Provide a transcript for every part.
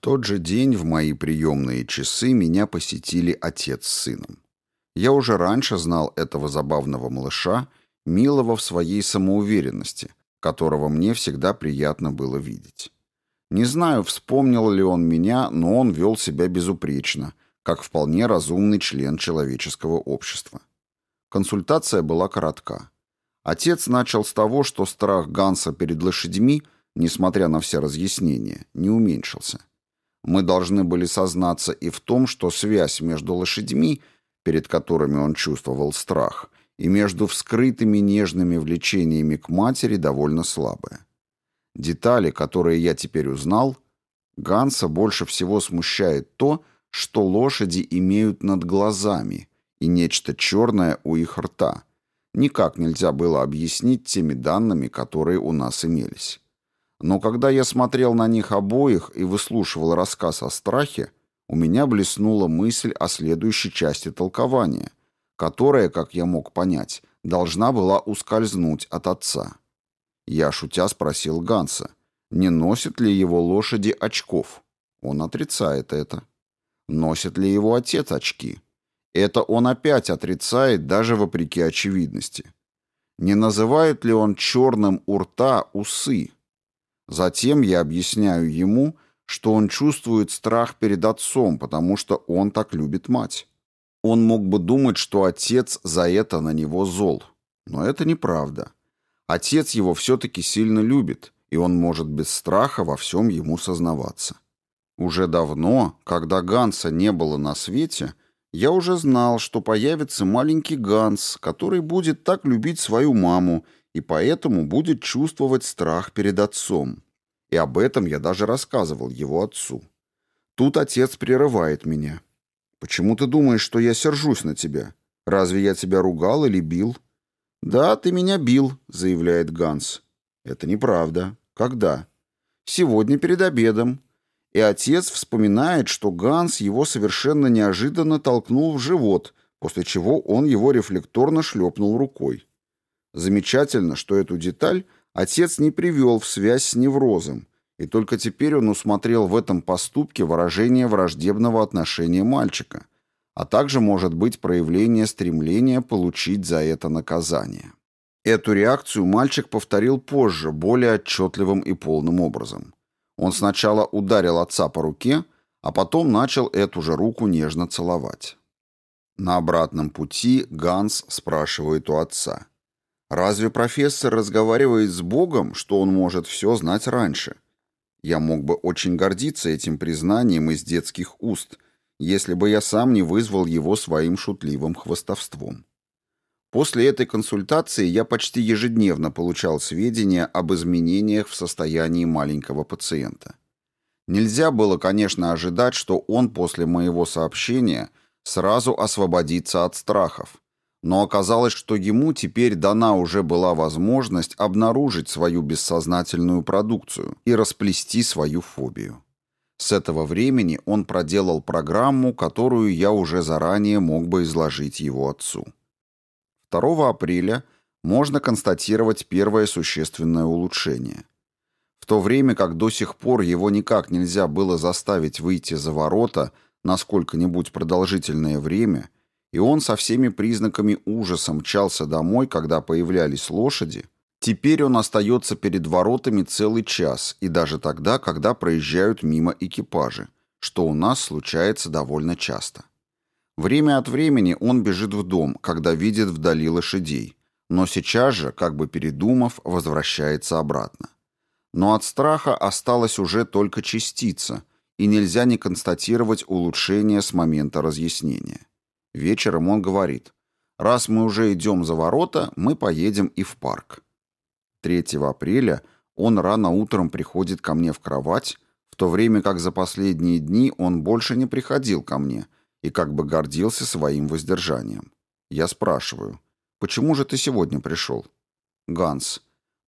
тот же день в мои приемные часы меня посетили отец с сыном. Я уже раньше знал этого забавного малыша, милого в своей самоуверенности, которого мне всегда приятно было видеть. Не знаю, вспомнил ли он меня, но он вел себя безупречно, как вполне разумный член человеческого общества. Консультация была коротка. Отец начал с того, что страх Ганса перед лошадьми, несмотря на все разъяснения, не уменьшился. Мы должны были сознаться и в том, что связь между лошадьми, перед которыми он чувствовал страх, и между вскрытыми нежными влечениями к матери довольно слабая. Детали, которые я теперь узнал, Ганса больше всего смущает то, что лошади имеют над глазами и нечто черное у их рта. Никак нельзя было объяснить теми данными, которые у нас имелись. Но когда я смотрел на них обоих и выслушивал рассказ о страхе, у меня блеснула мысль о следующей части толкования, которая, как я мог понять, должна была ускользнуть от отца. Я, шутя, спросил Ганса, не носит ли его лошади очков. Он отрицает это. Носит ли его отец очки? Это он опять отрицает, даже вопреки очевидности. Не называет ли он черным у рта усы? Затем я объясняю ему, что он чувствует страх перед отцом, потому что он так любит мать. Он мог бы думать, что отец за это на него зол. Но это неправда. Отец его все-таки сильно любит, и он может без страха во всем ему сознаваться. Уже давно, когда Ганса не было на свете, я уже знал, что появится маленький Ганс, который будет так любить свою маму и поэтому будет чувствовать страх перед отцом. И об этом я даже рассказывал его отцу. Тут отец прерывает меня. «Почему ты думаешь, что я сержусь на тебя? Разве я тебя ругал или бил?» «Да, ты меня бил», — заявляет Ганс. «Это неправда. Когда?» «Сегодня перед обедом». И отец вспоминает, что Ганс его совершенно неожиданно толкнул в живот, после чего он его рефлекторно шлепнул рукой. Замечательно, что эту деталь отец не привел в связь с неврозом, и только теперь он усмотрел в этом поступке выражение враждебного отношения мальчика — а также может быть проявление стремления получить за это наказание. Эту реакцию мальчик повторил позже, более отчетливым и полным образом. Он сначала ударил отца по руке, а потом начал эту же руку нежно целовать. На обратном пути Ганс спрашивает у отца. «Разве профессор разговаривает с Богом, что он может все знать раньше?» Я мог бы очень гордиться этим признанием из детских уст – если бы я сам не вызвал его своим шутливым хвостовством. После этой консультации я почти ежедневно получал сведения об изменениях в состоянии маленького пациента. Нельзя было, конечно, ожидать, что он после моего сообщения сразу освободится от страхов, но оказалось, что ему теперь дана уже была возможность обнаружить свою бессознательную продукцию и расплести свою фобию. С этого времени он проделал программу, которую я уже заранее мог бы изложить его отцу. 2 апреля можно констатировать первое существенное улучшение. В то время как до сих пор его никак нельзя было заставить выйти за ворота на сколько-нибудь продолжительное время, и он со всеми признаками ужаса мчался домой, когда появлялись лошади – Теперь он остается перед воротами целый час, и даже тогда, когда проезжают мимо экипажи, что у нас случается довольно часто. Время от времени он бежит в дом, когда видит вдали лошадей, но сейчас же, как бы передумав, возвращается обратно. Но от страха осталась уже только частица, и нельзя не констатировать улучшение с момента разъяснения. Вечером он говорит, раз мы уже идем за ворота, мы поедем и в парк. 3 апреля он рано утром приходит ко мне в кровать, в то время как за последние дни он больше не приходил ко мне и как бы гордился своим воздержанием. Я спрашиваю, почему же ты сегодня пришел? Ганс,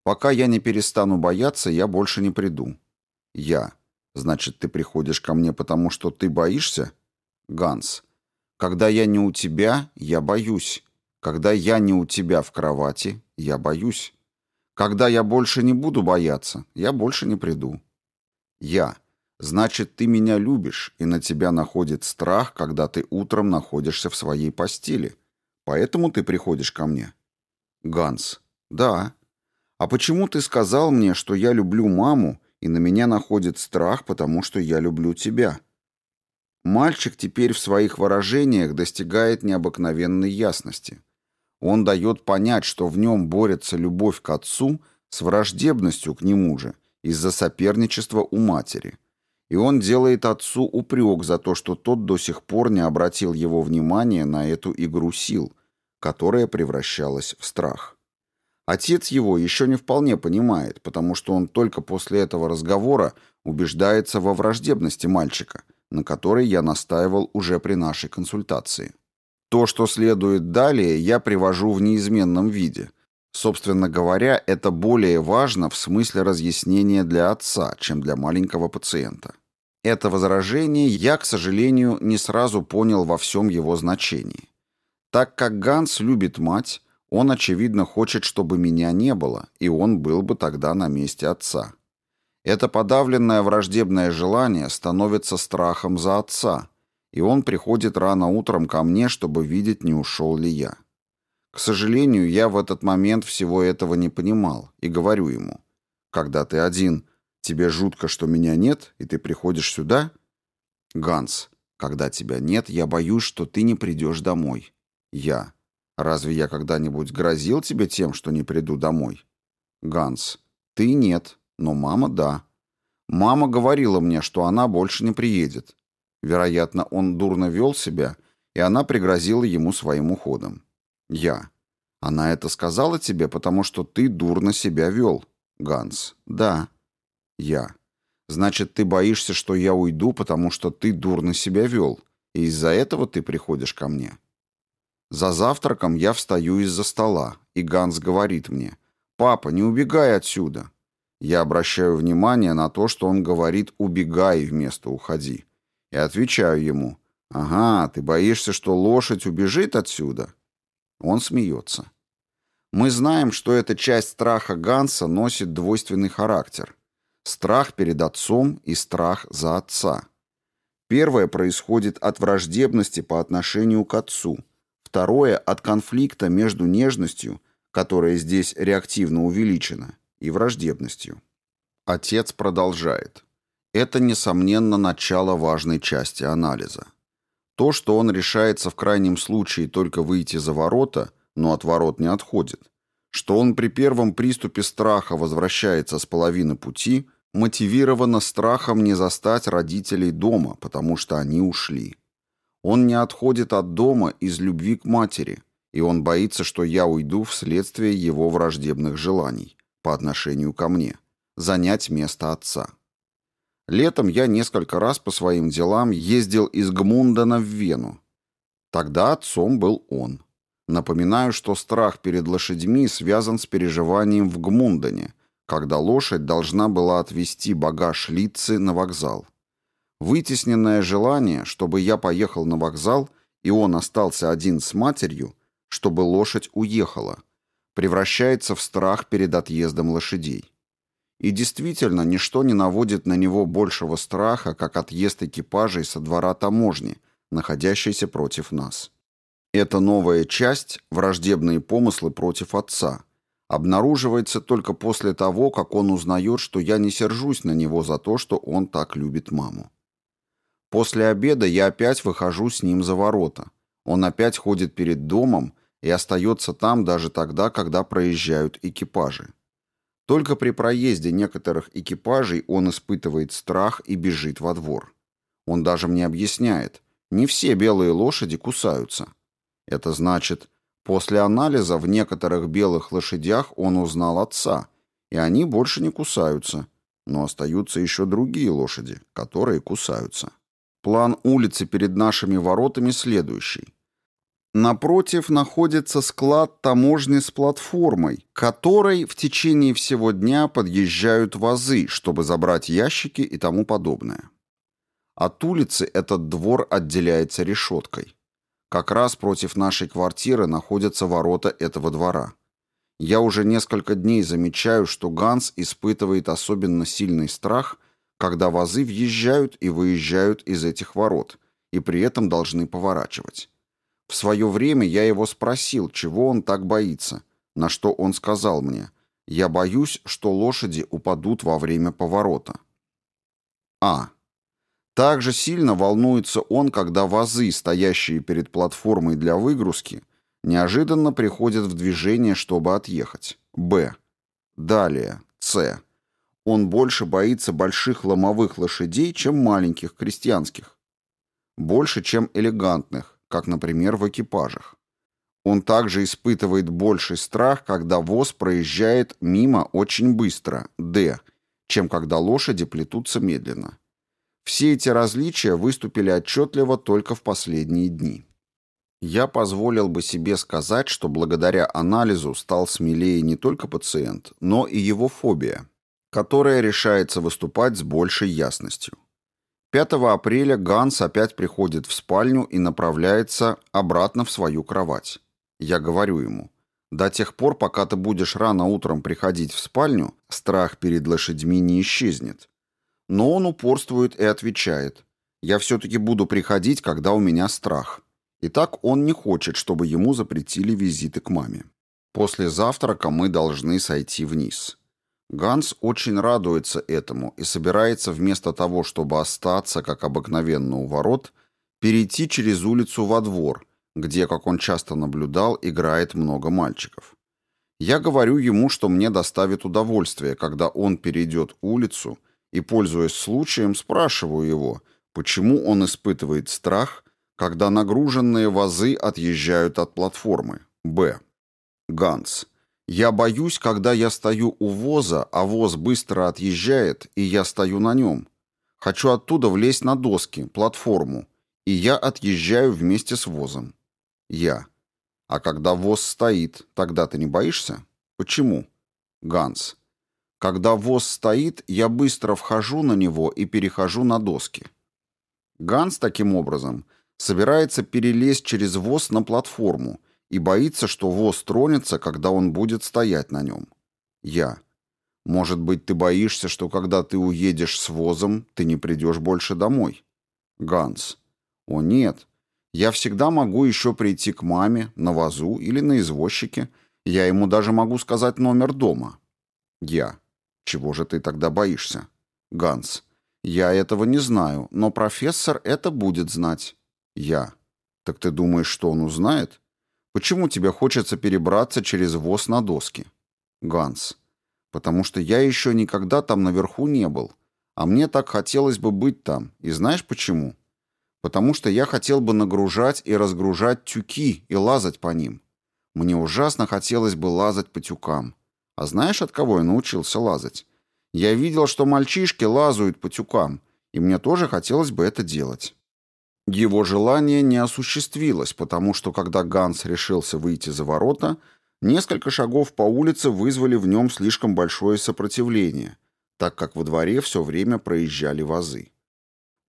пока я не перестану бояться, я больше не приду. Я, значит, ты приходишь ко мне, потому что ты боишься? Ганс, когда я не у тебя, я боюсь. Когда я не у тебя в кровати, я боюсь. Когда я больше не буду бояться, я больше не приду. Я. Значит, ты меня любишь, и на тебя находит страх, когда ты утром находишься в своей постели. Поэтому ты приходишь ко мне. Ганс. Да. А почему ты сказал мне, что я люблю маму, и на меня находит страх, потому что я люблю тебя? Мальчик теперь в своих выражениях достигает необыкновенной ясности. Он дает понять, что в нем борется любовь к отцу с враждебностью к нему же из-за соперничества у матери. И он делает отцу упрек за то, что тот до сих пор не обратил его внимания на эту игру сил, которая превращалась в страх. Отец его еще не вполне понимает, потому что он только после этого разговора убеждается во враждебности мальчика, на которой я настаивал уже при нашей консультации. То, что следует далее, я привожу в неизменном виде. Собственно говоря, это более важно в смысле разъяснения для отца, чем для маленького пациента. Это возражение я, к сожалению, не сразу понял во всем его значении. Так как Ганс любит мать, он, очевидно, хочет, чтобы меня не было, и он был бы тогда на месте отца. Это подавленное враждебное желание становится страхом за отца, и он приходит рано утром ко мне, чтобы видеть, не ушел ли я. К сожалению, я в этот момент всего этого не понимал и говорю ему, «Когда ты один, тебе жутко, что меня нет, и ты приходишь сюда?» «Ганс, когда тебя нет, я боюсь, что ты не придешь домой». «Я. Разве я когда-нибудь грозил тебе тем, что не приду домой?» «Ганс, ты нет, но мама да. Мама говорила мне, что она больше не приедет. Вероятно, он дурно вел себя, и она пригрозила ему своим уходом. Я. Она это сказала тебе, потому что ты дурно себя вел. Ганс. Да. Я. Значит, ты боишься, что я уйду, потому что ты дурно себя вел, и из-за этого ты приходишь ко мне. За завтраком я встаю из-за стола, и Ганс говорит мне, «Папа, не убегай отсюда». Я обращаю внимание на то, что он говорит «убегай» вместо «уходи». И отвечаю ему, «Ага, ты боишься, что лошадь убежит отсюда?» Он смеется. Мы знаем, что эта часть страха Ганса носит двойственный характер. Страх перед отцом и страх за отца. Первое происходит от враждебности по отношению к отцу. Второе – от конфликта между нежностью, которая здесь реактивно увеличена, и враждебностью. Отец продолжает. Это, несомненно, начало важной части анализа. То, что он решается в крайнем случае только выйти за ворота, но от ворот не отходит, что он при первом приступе страха возвращается с половины пути, мотивировано страхом не застать родителей дома, потому что они ушли. Он не отходит от дома из любви к матери, и он боится, что я уйду вследствие его враждебных желаний по отношению ко мне, занять место отца. Летом я несколько раз по своим делам ездил из Гмундена в Вену. Тогда отцом был он. Напоминаю, что страх перед лошадьми связан с переживанием в Гмундене, когда лошадь должна была отвезти багаж Лицы на вокзал. Вытесненное желание, чтобы я поехал на вокзал, и он остался один с матерью, чтобы лошадь уехала, превращается в страх перед отъездом лошадей. И действительно, ничто не наводит на него большего страха, как отъезд экипажей со двора таможни, находящейся против нас. Эта новая часть, враждебные помыслы против отца, обнаруживается только после того, как он узнает, что я не сержусь на него за то, что он так любит маму. После обеда я опять выхожу с ним за ворота. Он опять ходит перед домом и остается там даже тогда, когда проезжают экипажи. Только при проезде некоторых экипажей он испытывает страх и бежит во двор. Он даже мне объясняет, не все белые лошади кусаются. Это значит, после анализа в некоторых белых лошадях он узнал отца, и они больше не кусаются, но остаются еще другие лошади, которые кусаются. План улицы перед нашими воротами следующий. Напротив находится склад таможни с платформой, к которой в течение всего дня подъезжают вазы, чтобы забрать ящики и тому подобное. От улицы этот двор отделяется решеткой. Как раз против нашей квартиры находятся ворота этого двора. Я уже несколько дней замечаю, что Ганс испытывает особенно сильный страх, когда вазы въезжают и выезжают из этих ворот, и при этом должны поворачивать. В свое время я его спросил, чего он так боится, на что он сказал мне, «Я боюсь, что лошади упадут во время поворота». А. Также сильно волнуется он, когда вазы, стоящие перед платформой для выгрузки, неожиданно приходят в движение, чтобы отъехать. Б. Далее. С. Он больше боится больших ломовых лошадей, чем маленьких крестьянских. Больше, чем элегантных, как, например, в экипажах. Он также испытывает больший страх, когда воз проезжает мимо очень быстро, Д, чем когда лошади плетутся медленно. Все эти различия выступили отчетливо только в последние дни. Я позволил бы себе сказать, что благодаря анализу стал смелее не только пациент, но и его фобия, которая решается выступать с большей ясностью. 5 апреля Ганс опять приходит в спальню и направляется обратно в свою кровать. Я говорю ему, до тех пор, пока ты будешь рано утром приходить в спальню, страх перед лошадьми не исчезнет. Но он упорствует и отвечает, я все-таки буду приходить, когда у меня страх. И так он не хочет, чтобы ему запретили визиты к маме. После завтрака мы должны сойти вниз. Ганс очень радуется этому и собирается вместо того, чтобы остаться, как обыкновенно у ворот, перейти через улицу во двор, где, как он часто наблюдал, играет много мальчиков. Я говорю ему, что мне доставит удовольствие, когда он перейдет улицу, и, пользуясь случаем, спрашиваю его, почему он испытывает страх, когда нагруженные вазы отъезжают от платформы. Б. Ганс. Я боюсь, когда я стою у воза, а воз быстро отъезжает, и я стою на нем. Хочу оттуда влезть на доски, платформу, и я отъезжаю вместе с возом. Я. А когда воз стоит, тогда ты не боишься? Почему? Ганс. Когда воз стоит, я быстро вхожу на него и перехожу на доски. Ганс таким образом собирается перелезть через воз на платформу и боится, что воз тронется, когда он будет стоять на нем. Я. Может быть, ты боишься, что когда ты уедешь с возом, ты не придешь больше домой? Ганс. О нет. Я всегда могу еще прийти к маме, на вазу или на извозчике. Я ему даже могу сказать номер дома. Я. Чего же ты тогда боишься? Ганс. Я этого не знаю, но профессор это будет знать. Я. Так ты думаешь, что он узнает? Почему тебе хочется перебраться через воз на доски? Ганс. Потому что я еще никогда там наверху не был. А мне так хотелось бы быть там. И знаешь почему? Потому что я хотел бы нагружать и разгружать тюки и лазать по ним. Мне ужасно хотелось бы лазать по тюкам. А знаешь, от кого я научился лазать? Я видел, что мальчишки лазают по тюкам, и мне тоже хотелось бы это делать. Его желание не осуществилось, потому что когда Ганс решился выйти за ворота, несколько шагов по улице вызвали в нем слишком большое сопротивление, так как во дворе все время проезжали вазы.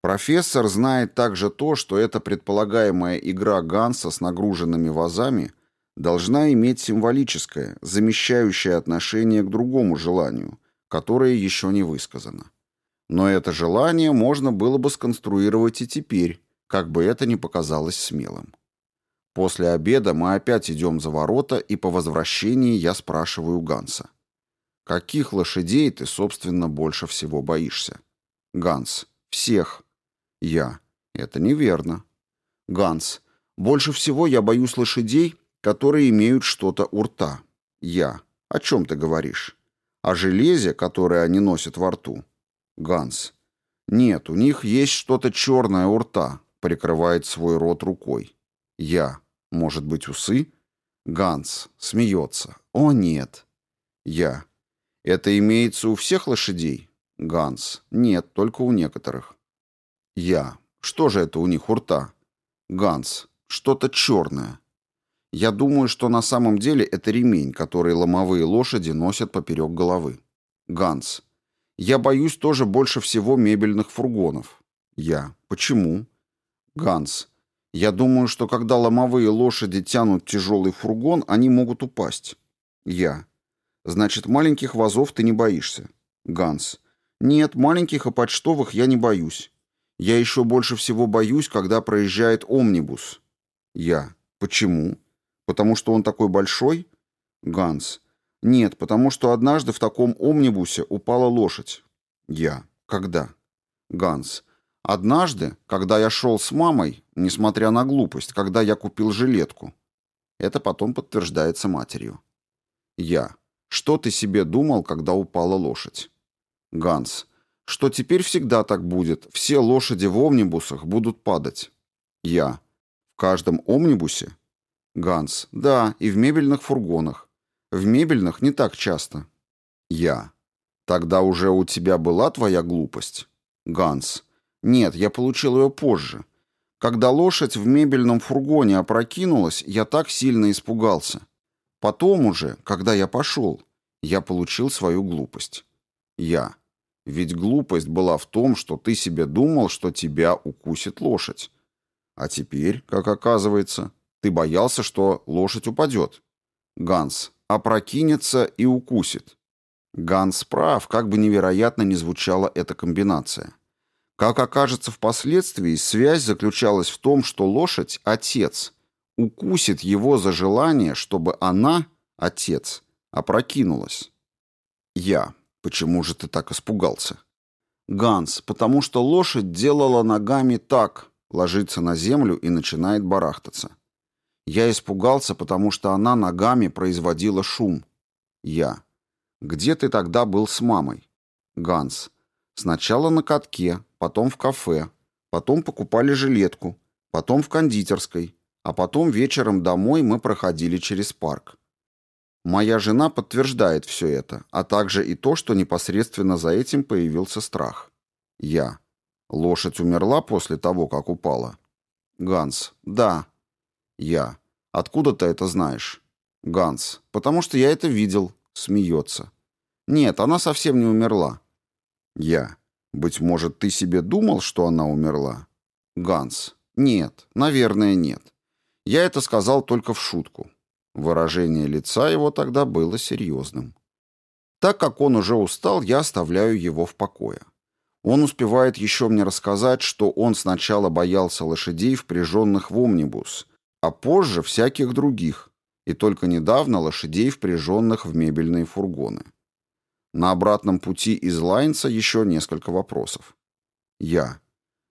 Профессор знает также то, что эта предполагаемая игра Ганса с нагруженными вазами должна иметь символическое, замещающее отношение к другому желанию, которое еще не высказано. Но это желание можно было бы сконструировать и теперь, как бы это ни показалось смелым. После обеда мы опять идем за ворота, и по возвращении я спрашиваю Ганса. «Каких лошадей ты, собственно, больше всего боишься?» Ганс. «Всех». Я. «Это неверно». Ганс. «Больше всего я боюсь лошадей, которые имеют что-то у рта». Я. «О чем ты говоришь?» «О железе, которое они носят во рту». Ганс. «Нет, у них есть что-то черное у рта, прикрывает свой рот рукой. Я. Может быть, усы? Ганс. Смеется. О, нет. Я. Это имеется у всех лошадей? Ганс. Нет, только у некоторых. Я. Что же это у них у рта? Ганс. Что-то черное. Я думаю, что на самом деле это ремень, который ломовые лошади носят поперек головы. Ганс. Я боюсь тоже больше всего мебельных фургонов. Я. Почему? Ганс. Я думаю, что когда ломовые лошади тянут тяжелый фургон, они могут упасть. Я. Значит, маленьких вазов ты не боишься. Ганс. Нет, маленьких и почтовых я не боюсь. Я еще больше всего боюсь, когда проезжает омнибус. Я. Почему? Потому что он такой большой? Ганс. Нет, потому что однажды в таком омнибусе упала лошадь. Я. Когда? Ганс. Однажды, когда я шел с мамой, несмотря на глупость, когда я купил жилетку. Это потом подтверждается матерью. Я. Что ты себе думал, когда упала лошадь? Ганс. Что теперь всегда так будет. Все лошади в омнибусах будут падать. Я. В каждом омнибусе? Ганс. Да, и в мебельных фургонах. В мебельных не так часто. Я. Тогда уже у тебя была твоя глупость? Ганс. Нет, я получил ее позже. Когда лошадь в мебельном фургоне опрокинулась, я так сильно испугался. Потом уже, когда я пошел, я получил свою глупость. Я. Ведь глупость была в том, что ты себе думал, что тебя укусит лошадь. А теперь, как оказывается, ты боялся, что лошадь упадет. Ганс опрокинется и укусит. Ганс прав, как бы невероятно не звучала эта комбинация. Как окажется впоследствии, связь заключалась в том, что лошадь, отец, укусит его за желание, чтобы она, отец, опрокинулась. Я. Почему же ты так испугался? Ганс. Потому что лошадь делала ногами так, ложится на землю и начинает барахтаться. Я испугался, потому что она ногами производила шум. Я. Где ты тогда был с мамой? Ганс. Сначала на катке, потом в кафе, потом покупали жилетку, потом в кондитерской, а потом вечером домой мы проходили через парк. Моя жена подтверждает все это, а также и то, что непосредственно за этим появился страх. Я. Лошадь умерла после того, как упала? Ганс. Да. Я. Откуда ты это знаешь? Ганс. Потому что я это видел. Смеется. Нет, она совсем не умерла. Я. Быть может, ты себе думал, что она умерла? Ганс. Нет, наверное, нет. Я это сказал только в шутку. Выражение лица его тогда было серьезным. Так как он уже устал, я оставляю его в покое. Он успевает еще мне рассказать, что он сначала боялся лошадей, впряженных в омнибус, а позже всяких других, и только недавно лошадей, впряженных в мебельные фургоны. На обратном пути из Лайнца еще несколько вопросов. Я.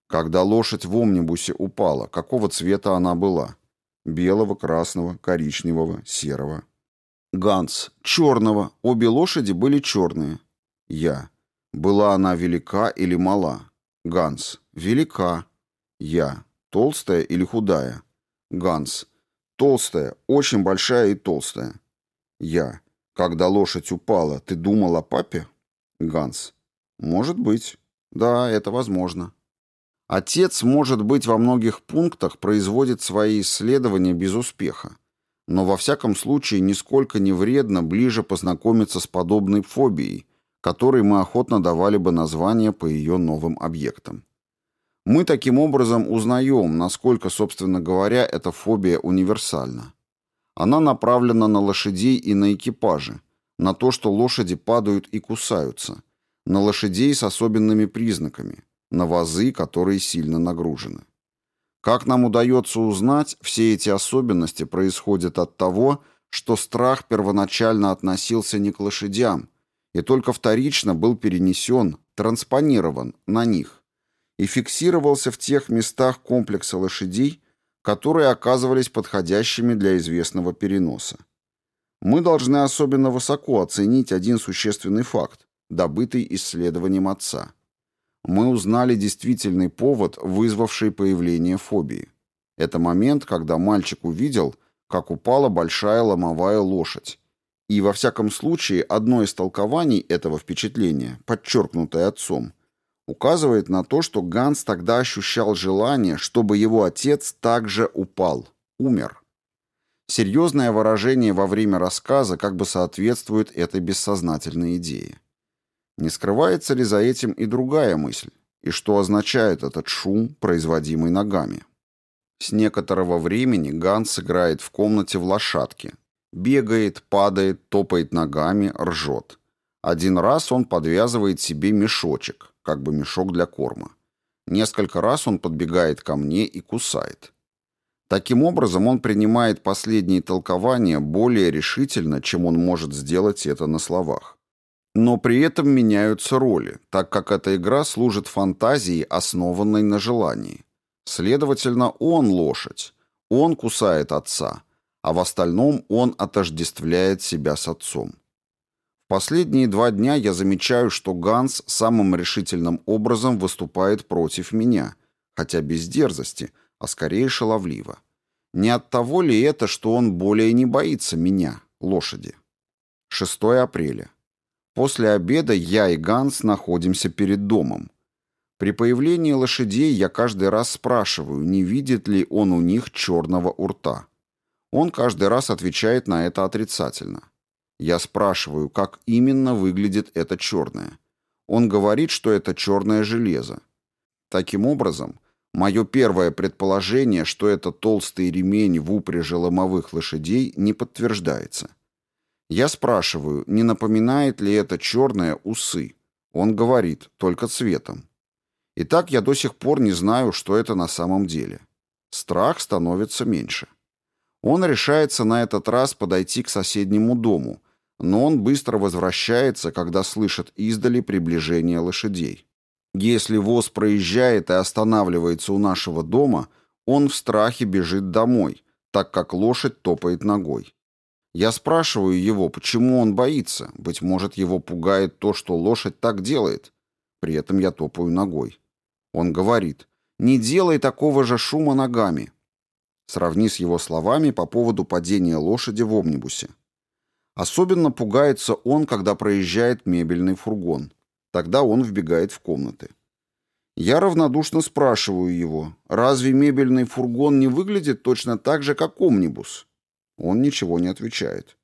Когда лошадь в омнибусе упала, какого цвета она была? Белого, красного, коричневого, серого. Ганс. Черного. Обе лошади были черные. Я. Была она велика или мала? Ганс. Велика. Я. Толстая или худая? Ганс. Толстая, очень большая и толстая. Я. Когда лошадь упала, ты думал о папе? Ганс. Может быть. Да, это возможно. Отец, может быть, во многих пунктах производит свои исследования без успеха. Но во всяком случае нисколько не вредно ближе познакомиться с подобной фобией, которой мы охотно давали бы название по ее новым объектам. Мы таким образом узнаем, насколько, собственно говоря, эта фобия универсальна. Она направлена на лошадей и на экипажи, на то, что лошади падают и кусаются, на лошадей с особенными признаками, на вазы, которые сильно нагружены. Как нам удается узнать, все эти особенности происходят от того, что страх первоначально относился не к лошадям, и только вторично был перенесен, транспонирован на них, и фиксировался в тех местах комплекса лошадей, которые оказывались подходящими для известного переноса. Мы должны особенно высоко оценить один существенный факт, добытый исследованием отца. Мы узнали действительный повод, вызвавший появление фобии. Это момент, когда мальчик увидел, как упала большая ломовая лошадь. И во всяком случае, одно из толкований этого впечатления, подчеркнутое отцом, указывает на то, что Ганс тогда ощущал желание, чтобы его отец также упал, умер. Серьезное выражение во время рассказа как бы соответствует этой бессознательной идее. Не скрывается ли за этим и другая мысль? И что означает этот шум, производимый ногами? С некоторого времени Ганс играет в комнате в лошадке. Бегает, падает, топает ногами, ржет. Один раз он подвязывает себе мешочек, как бы мешок для корма. Несколько раз он подбегает ко мне и кусает. Таким образом, он принимает последние толкования более решительно, чем он может сделать это на словах. Но при этом меняются роли, так как эта игра служит фантазии, основанной на желании. Следовательно, он лошадь, он кусает отца, а в остальном он отождествляет себя с отцом. Последние два дня я замечаю, что Ганс самым решительным образом выступает против меня, хотя без дерзости, а скорее шаловливо. Не от того ли это, что он более не боится меня, лошади? 6 апреля. После обеда я и Ганс находимся перед домом. При появлении лошадей я каждый раз спрашиваю, не видит ли он у них черного урта. Он каждый раз отвечает на это отрицательно. Я спрашиваю, как именно выглядит это черное. Он говорит, что это черное железо. Таким образом, мое первое предположение, что это толстый ремень в упряжи ломовых лошадей, не подтверждается. Я спрашиваю, не напоминает ли это черное усы. Он говорит, только цветом. Итак, я до сих пор не знаю, что это на самом деле. Страх становится меньше. Он решается на этот раз подойти к соседнему дому, но он быстро возвращается, когда слышит издали приближение лошадей. Если воз проезжает и останавливается у нашего дома, он в страхе бежит домой, так как лошадь топает ногой. Я спрашиваю его, почему он боится, быть может, его пугает то, что лошадь так делает. При этом я топаю ногой. Он говорит, не делай такого же шума ногами. Сравни с его словами по поводу падения лошади в омнибусе. Особенно пугается он, когда проезжает мебельный фургон. Тогда он вбегает в комнаты. Я равнодушно спрашиваю его, разве мебельный фургон не выглядит точно так же, как омнибус? Он ничего не отвечает.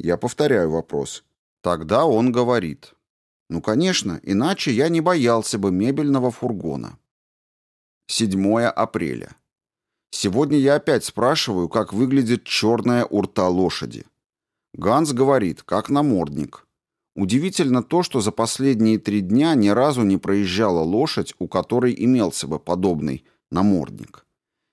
Я повторяю вопрос. Тогда он говорит. Ну, конечно, иначе я не боялся бы мебельного фургона. 7 апреля. Сегодня я опять спрашиваю, как выглядит черная урта лошади. Ганс говорит, как намордник. Удивительно то, что за последние три дня ни разу не проезжала лошадь, у которой имелся бы подобный намордник.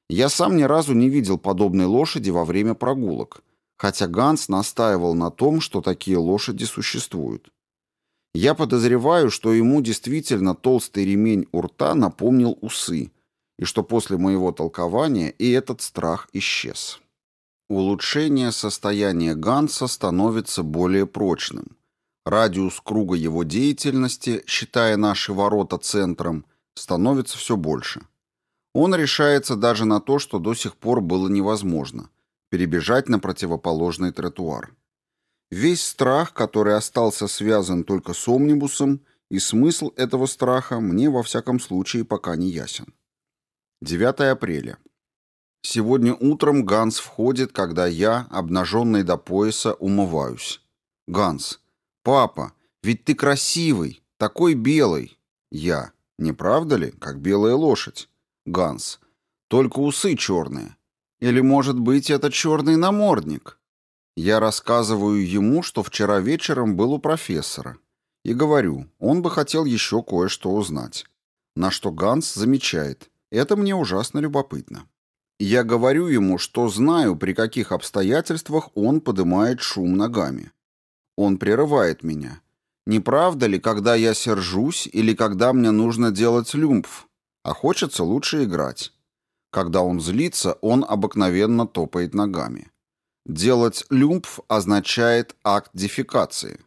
Я сам ни разу не видел подобной лошади во время прогулок, хотя Ганс настаивал на том, что такие лошади существуют. Я подозреваю, что ему действительно толстый ремень у рта напомнил усы, и что после моего толкования и этот страх исчез. Улучшение состояния Ганса становится более прочным. Радиус круга его деятельности, считая наши ворота центром, становится все больше. Он решается даже на то, что до сих пор было невозможно – перебежать на противоположный тротуар. Весь страх, который остался связан только с омнибусом, и смысл этого страха мне во всяком случае пока не ясен. 9 апреля. Сегодня утром Ганс входит, когда я, обнаженный до пояса, умываюсь. Ганс. «Папа, ведь ты красивый, такой белый». Я. «Не правда ли, как белая лошадь?» Ганс. «Только усы черные. Или, может быть, это черный намордник?» Я рассказываю ему, что вчера вечером был у профессора. И говорю, он бы хотел еще кое-что узнать. На что Ганс замечает – это мне ужасно любопытно. Я говорю ему, что знаю, при каких обстоятельствах он поднимает шум ногами. Он прерывает меня. Не правда ли, когда я сержусь или когда мне нужно делать люмпф, а хочется лучше играть? Когда он злится, он обыкновенно топает ногами. Делать люмпф означает акт дефекации.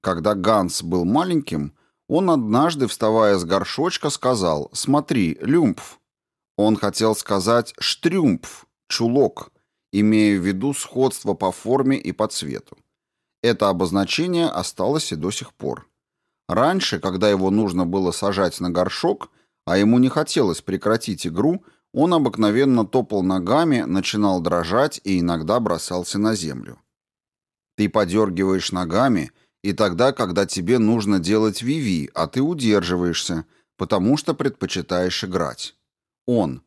Когда Ганс был маленьким, он однажды, вставая с горшочка, сказал «Смотри, люмпф». Он хотел сказать «штрюмпф», «чулок», имея в виду сходство по форме и по цвету. Это обозначение осталось и до сих пор. Раньше, когда его нужно было сажать на горшок, а ему не хотелось прекратить игру, он обыкновенно топал ногами, начинал дрожать и иногда бросался на землю. Ты подергиваешь ногами – и тогда, когда тебе нужно делать виви, а ты удерживаешься, потому что предпочитаешь играть. Он.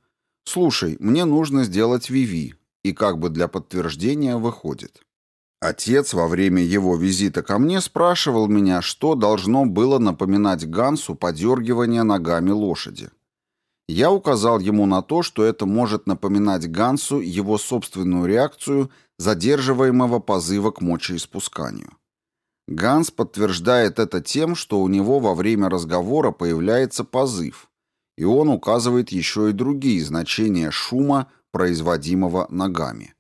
Слушай, мне нужно сделать виви. И как бы для подтверждения выходит. Отец во время его визита ко мне спрашивал меня, что должно было напоминать Гансу подергивание ногами лошади. Я указал ему на то, что это может напоминать Гансу его собственную реакцию задерживаемого позыва к мочеиспусканию. Ганс подтверждает это тем, что у него во время разговора появляется позыв, и он указывает еще и другие значения шума, производимого ногами.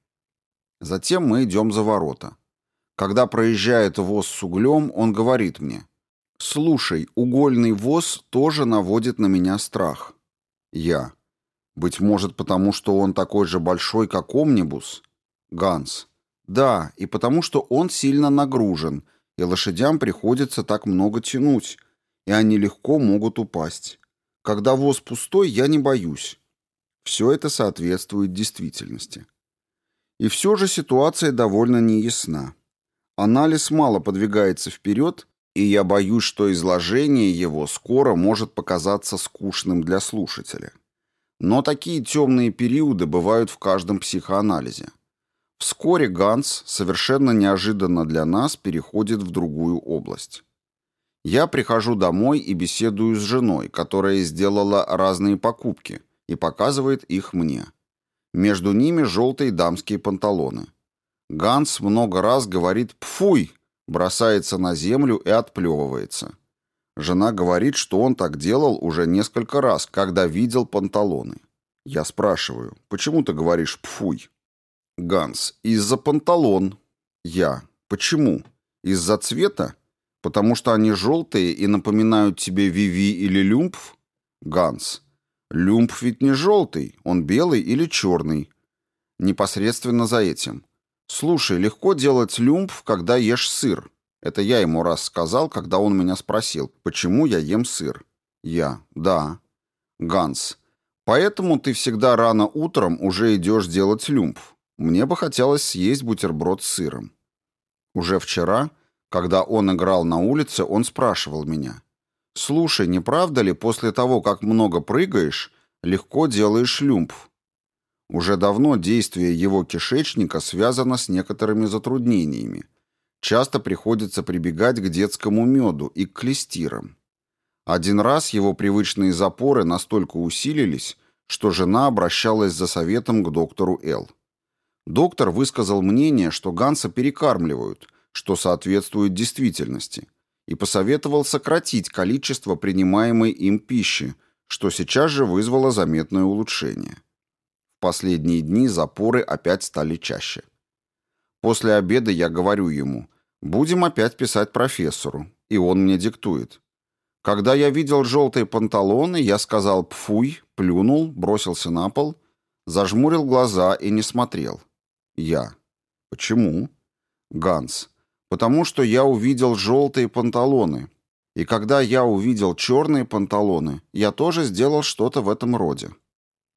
Затем мы идем за ворота. Когда проезжает воз с углем, он говорит мне, «Слушай, угольный воз тоже наводит на меня страх». Я. «Быть может, потому что он такой же большой, как омнибус?» Ганс. «Да, и потому что он сильно нагружен, и лошадям приходится так много тянуть, и они легко могут упасть. Когда воз пустой, я не боюсь». Все это соответствует действительности. И все же ситуация довольно неясна. Анализ мало подвигается вперед, и я боюсь, что изложение его скоро может показаться скучным для слушателя. Но такие темные периоды бывают в каждом психоанализе. Вскоре Ганс, совершенно неожиданно для нас, переходит в другую область. Я прихожу домой и беседую с женой, которая сделала разные покупки, и показывает их мне. Между ними желтые дамские панталоны. Ганс много раз говорит «пфуй», бросается на землю и отплевывается. Жена говорит, что он так делал уже несколько раз, когда видел панталоны. Я спрашиваю, почему ты говоришь «пфуй»? Ганс, из-за панталон. Я, почему? Из-за цвета? Потому что они желтые и напоминают тебе Виви или Люмпф? Ганс, Люмп ведь не желтый, он белый или черный. Непосредственно за этим. Слушай, легко делать люмп, когда ешь сыр. Это я ему раз сказал, когда он меня спросил, почему я ем сыр. Я. Да. Ганс. Поэтому ты всегда рано утром уже идешь делать люмп. Мне бы хотелось съесть бутерброд с сыром. Уже вчера, когда он играл на улице, он спрашивал меня. Слушай, не правда ли, после того, как много прыгаешь, легко делаешь люмф? Уже давно действие его кишечника связано с некоторыми затруднениями. Часто приходится прибегать к детскому меду и к клестирам. Один раз его привычные запоры настолько усилились, что жена обращалась за советом к доктору Л. Доктор высказал мнение, что Ганса перекармливают, что соответствует действительности – и посоветовал сократить количество принимаемой им пищи, что сейчас же вызвало заметное улучшение. В последние дни запоры опять стали чаще. После обеда я говорю ему, будем опять писать профессору, и он мне диктует. Когда я видел желтые панталоны, я сказал «пфуй», плюнул, бросился на пол, зажмурил глаза и не смотрел. Я. Почему? Ганс потому что я увидел желтые панталоны. И когда я увидел черные панталоны, я тоже сделал что-то в этом роде.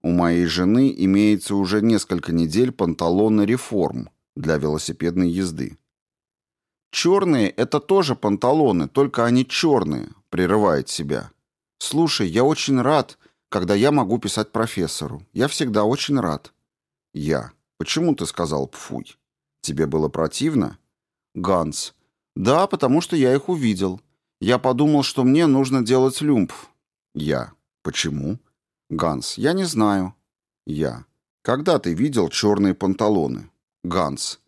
У моей жены имеется уже несколько недель панталоны реформ для велосипедной езды. «Черные — это тоже панталоны, только они черные», — прерывает себя. «Слушай, я очень рад, когда я могу писать профессору. Я всегда очень рад». «Я. Почему ты сказал «пфуй»? Тебе было противно?» Ганс. Да, потому что я их увидел. Я подумал, что мне нужно делать люмпф. Я. Почему? Ганс. Я не знаю. Я. Когда ты видел черные панталоны? Ганс.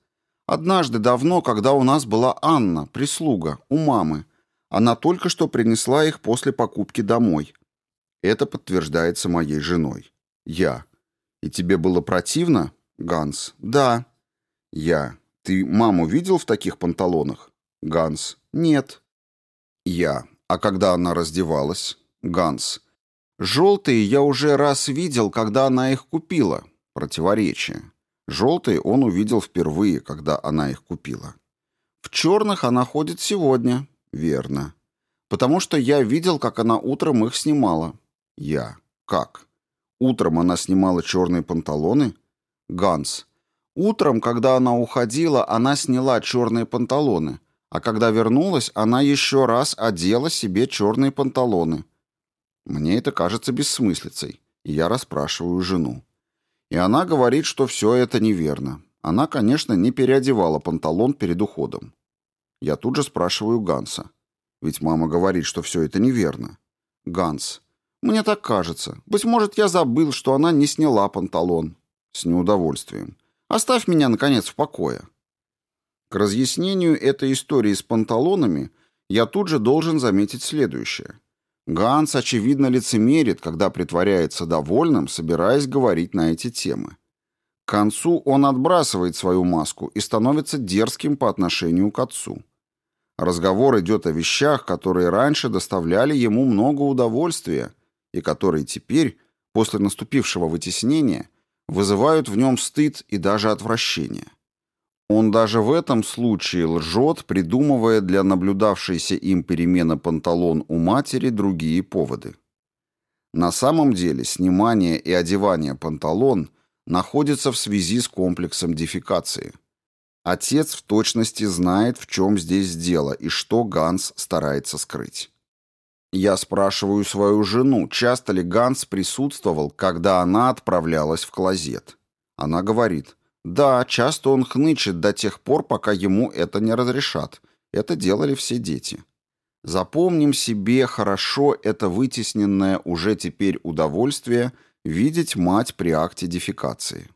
Однажды давно, когда у нас была Анна, прислуга, у мамы. Она только что принесла их после покупки домой. Это подтверждается моей женой. Я. И тебе было противно? Ганс. Да. Я. «Ты маму видел в таких панталонах?» Ганс. «Нет». Я. «А когда она раздевалась?» Ганс. «Желтые я уже раз видел, когда она их купила». Противоречие. Желтые он увидел впервые, когда она их купила. В черных она ходит сегодня. Верно. Потому что я видел, как она утром их снимала. Я. Как? Утром она снимала черные панталоны? Ганс. Утром, когда она уходила, она сняла черные панталоны, а когда вернулась, она еще раз одела себе черные панталоны. Мне это кажется бессмыслицей, и я расспрашиваю жену. И она говорит, что все это неверно. Она, конечно, не переодевала панталон перед уходом. Я тут же спрашиваю Ганса. Ведь мама говорит, что все это неверно. Ганс. Мне так кажется. Быть может, я забыл, что она не сняла панталон. С неудовольствием. Оставь меня, наконец, в покое. К разъяснению этой истории с панталонами я тут же должен заметить следующее. Ганс, очевидно, лицемерит, когда притворяется довольным, собираясь говорить на эти темы. К концу он отбрасывает свою маску и становится дерзким по отношению к отцу. Разговор идет о вещах, которые раньше доставляли ему много удовольствия и которые теперь, после наступившего вытеснения, вызывают в нем стыд и даже отвращение. Он даже в этом случае лжет, придумывая для наблюдавшейся им перемены панталон у матери другие поводы. На самом деле снимание и одевание панталон находится в связи с комплексом дефекации. Отец в точности знает, в чем здесь дело и что Ганс старается скрыть. Я спрашиваю свою жену, часто ли Ганс присутствовал, когда она отправлялась в клозет. Она говорит, да, часто он хнычет до тех пор, пока ему это не разрешат. Это делали все дети. Запомним себе хорошо это вытесненное уже теперь удовольствие видеть мать при акте дефекации.